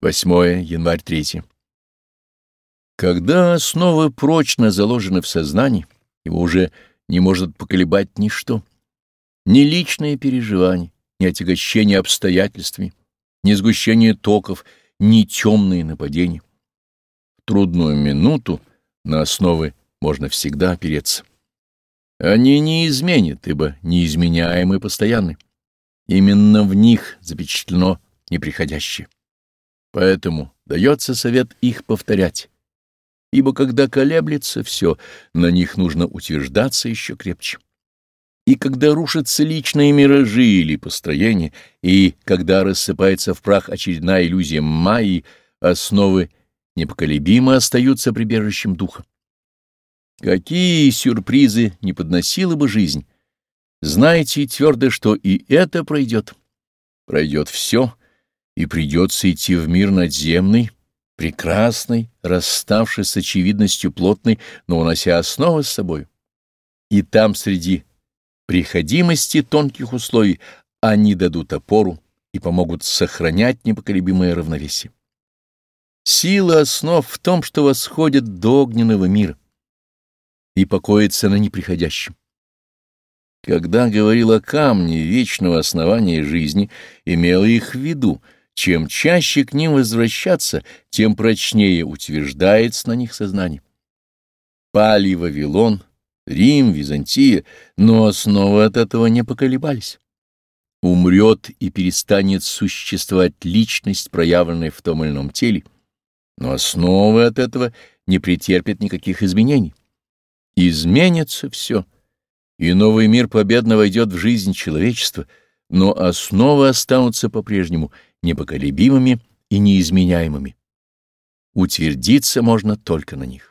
8 январь 3. Когда основы прочно заложены в сознании, его уже не может поколебать ничто. Ни личные переживания, ни отягощение обстоятельствами, ни сгущение токов, ни темные нападения. В трудную минуту на основы можно всегда опереться. Они не изменят, ибо неизменяемы постоянны. Именно в них запечатлено неприходящее. Поэтому дается совет их повторять, ибо когда колеблется все, на них нужно утверждаться еще крепче. И когда рушатся личные миражи или построения, и когда рассыпается в прах очередная иллюзия Майи, основы непоколебимо остаются прибежищем духа. Какие сюрпризы не подносила бы жизнь, знайте твердо, что и это пройдет. Пройдет все — и придется идти в мир надземный, прекрасный, расставший с очевидностью плотной, но унося основы с собой. И там среди приходимости тонких условий они дадут опору и помогут сохранять непоколебимое равновесие. Сила основ в том, что восходит до огненного мира и покоится на неприходящем. Когда говорил о камне вечного основания жизни, имел их в виду — чем чаще к ним возвращаться, тем прочнее утверждается на них сознание. Пали Вавилон, Рим, Византия, но основы от этого не поколебались. Умрет и перестанет существовать личность, проявленная в том или ином теле, но основы от этого не претерпят никаких изменений. Изменится все, и новый мир победно войдет в жизнь человечества, но основы останутся по-прежнему — непоколебимыми и неизменяемыми. Утвердиться можно только на них.